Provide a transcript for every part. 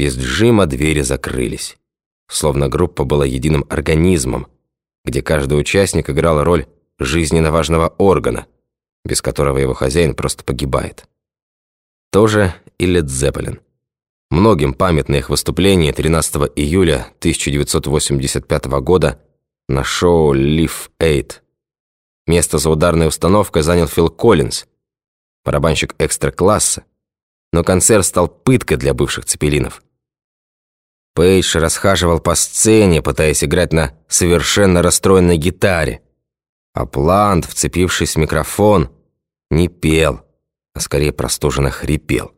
Без Джима двери закрылись. Словно группа была единым организмом, где каждый участник играл роль жизненно важного органа, без которого его хозяин просто погибает. Тоже и Лед Зеппелин. Многим памятно их выступление 13 июля 1985 года на шоу «Live Aid». Место за ударной установкой занял Фил Коллинз, барабанщик экстра-класса, но концерт стал пыткой для бывших цепелинов. Пейдж расхаживал по сцене, пытаясь играть на совершенно расстроенной гитаре, а Плант, вцепившись в микрофон, не пел, а скорее простуженно хрипел.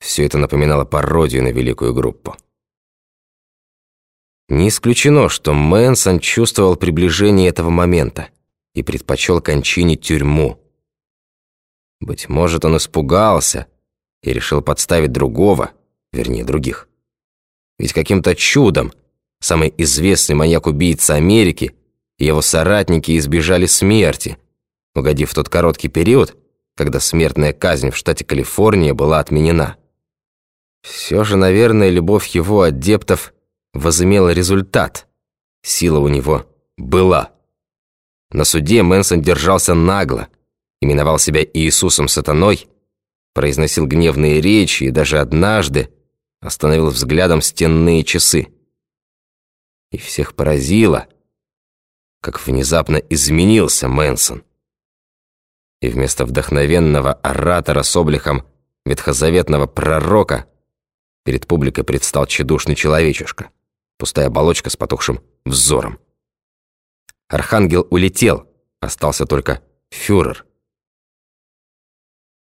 Все это напоминало пародию на великую группу. Не исключено, что Мэнсон чувствовал приближение этого момента и предпочел кончине тюрьму. Быть может, он испугался и решил подставить другого, вернее, других. Ведь каким-то чудом самый известный маньяк-убийца Америки и его соратники избежали смерти, угодив в тот короткий период, когда смертная казнь в штате Калифорния была отменена. Все же, наверное, любовь его адептов возымела результат. Сила у него была. На суде Мэнсон держался нагло, именовал себя Иисусом Сатаной, произносил гневные речи и даже однажды остановил взглядом стенные часы. И всех поразило, как внезапно изменился Мэнсон. И вместо вдохновенного оратора с обликом ветхозаветного пророка перед публикой предстал тщедушный человечишка, пустая оболочка с потухшим взором. Архангел улетел, остался только фюрер.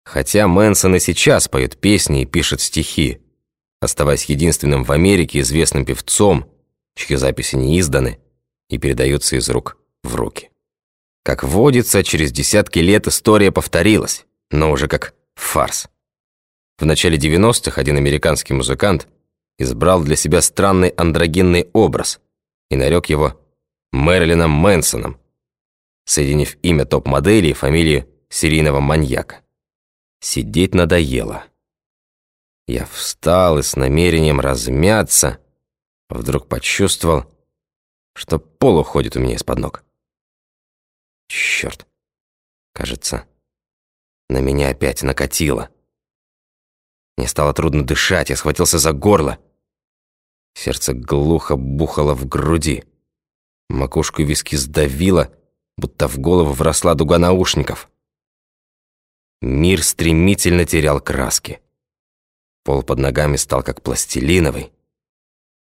Хотя Мэнсон и сейчас поет песни и пишет стихи, оставаясь единственным в Америке известным певцом, чьи записи не изданы и передаются из рук в руки. Как водится, через десятки лет история повторилась, но уже как фарс. В начале 90-х один американский музыкант избрал для себя странный андрогенный образ и нарек его Мэрилином Мэнсоном, соединив имя топ-модели и фамилию серийного маньяка. Сидеть надоело. Я встал и с намерением размяться вдруг почувствовал, что пол уходит у меня из-под ног. Черт, кажется, на меня опять накатило. Мне стало трудно дышать, я схватился за горло. Сердце глухо бухало в груди. Макушку виски сдавило, будто в голову вросла дуга наушников. Мир стремительно терял краски. Пол под ногами стал как пластилиновый.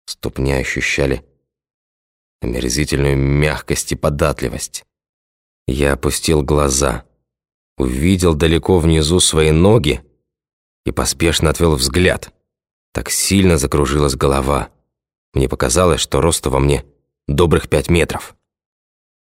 Ступни ощущали омерзительную мягкость и податливость. Я опустил глаза, увидел далеко внизу свои ноги и поспешно отвел взгляд. Так сильно закружилась голова. Мне показалось, что росту во мне добрых пять метров.